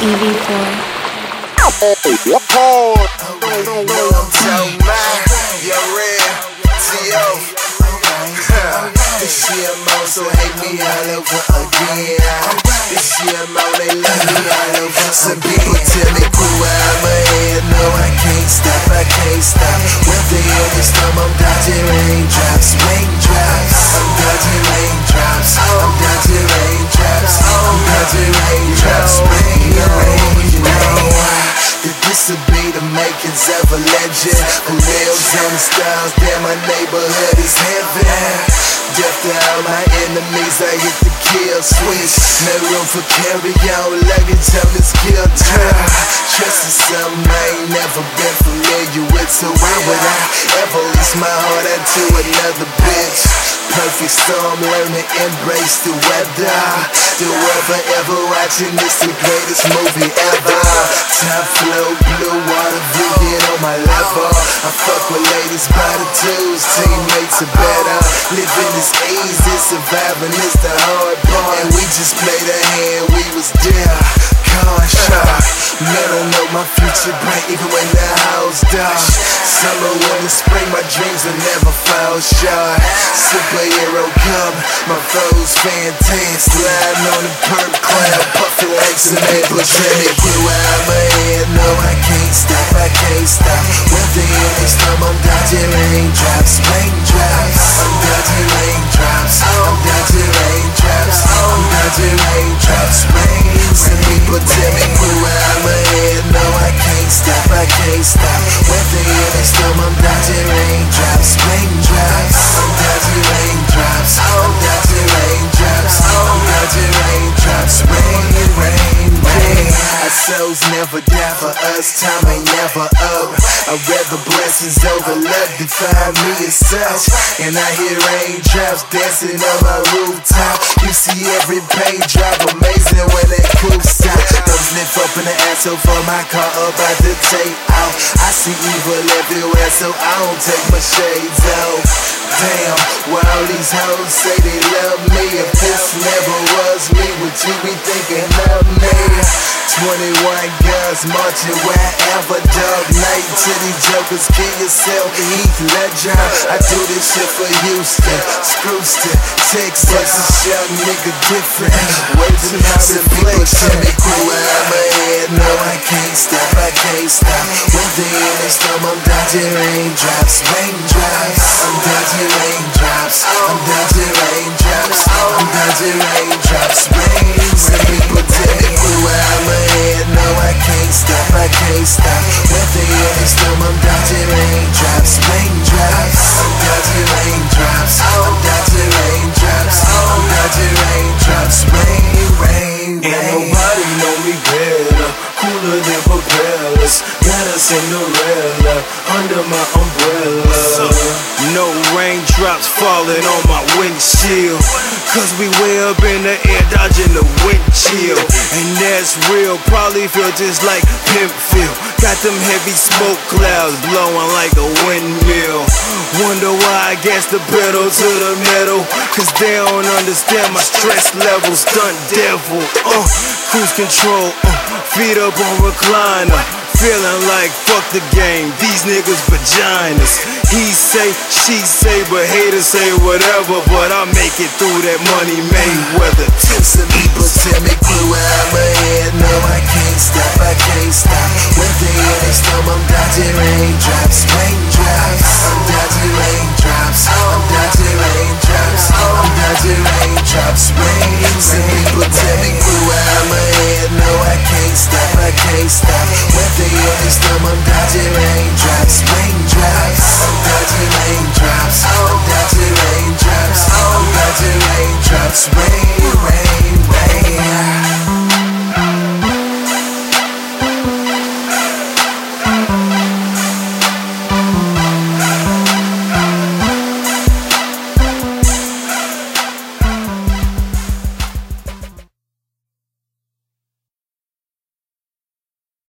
EV4. This so hate me all over again. This they love me all over. People tell me cool I'm ahead. No, a legend. Who lives on the stars, damn my neighborhood is heaven. Death to all my enemies, I hit the kill switch. No room for carry on luggage this kill turn Trust is something I ain't never been familiar with. So why would I ever lease my heart to another bitch? Perfect storm, learn to embrace the weather. The world forever watching. This the greatest movie ever. Top flow, blue with by the twos, teammates are better. Living is easy, surviving is the hard part. And we just played a hand, we was there. Car shot, don't know my future bright even when the house dark. Summer, winter, spring, my dreams will never fall short. Superhero come, my foes fantastic. Sliding on the perp cloud, puffing like some maple Blue out my head, no I can't stop, I can't stop. With the this time, I'm dodging raindrops, raindrops. I'm dodging raindrops, I'm dodging raindrops. I'm dodging raindrops, rain Some people tell me blue out my head, no I can't stop, I can't stop. Weather in this time, I'm dodging raindrops, raindrops Our never die for us, time ain't never up. I'd rather blessings over luck define me as such. And I hear raindrops dancing on my rooftop. You see every paint drop amazing when that cool stop In the asshole for my car about to take off. I see evil everywhere so I don't take my shades off. Damn, why all these hoes say they love me? If this never was me, would you be thinking of me? 21 guns marching wherever Dark Knight. To these jokers, kill yourself Heath Ledger. I do this shit for Houston, Screwston, Texas. This young nigga different And house infliction Me cool where I'm ahead, no I can't stop, I can't stop. When the in the storm, I'm dodging raindrops, raindrops. I'm dodging raindrops, I'm dodging raindrops. I'm dodging raindrops, rain Some Cinderella under my umbrella. No raindrops falling on my windshield. Cause we way up in the air dodging the wind chill. And that's real, probably feel just like pimp feel. Got them heavy smoke clouds blowing like a windmill. Wonder why I gas the pedal to the metal. Cause they don't understand my stress level. Stunt devil, uh, cruise control, uh, feet up on recliner. Feeling like fuck the game, these niggas vaginas. He say, she say, but haters say whatever. But I make it through that money Mayweather. Some people tell me quit where I'm at. No, I can't stop, I can't stop. When they in, they storm, I'm dodging raindrops.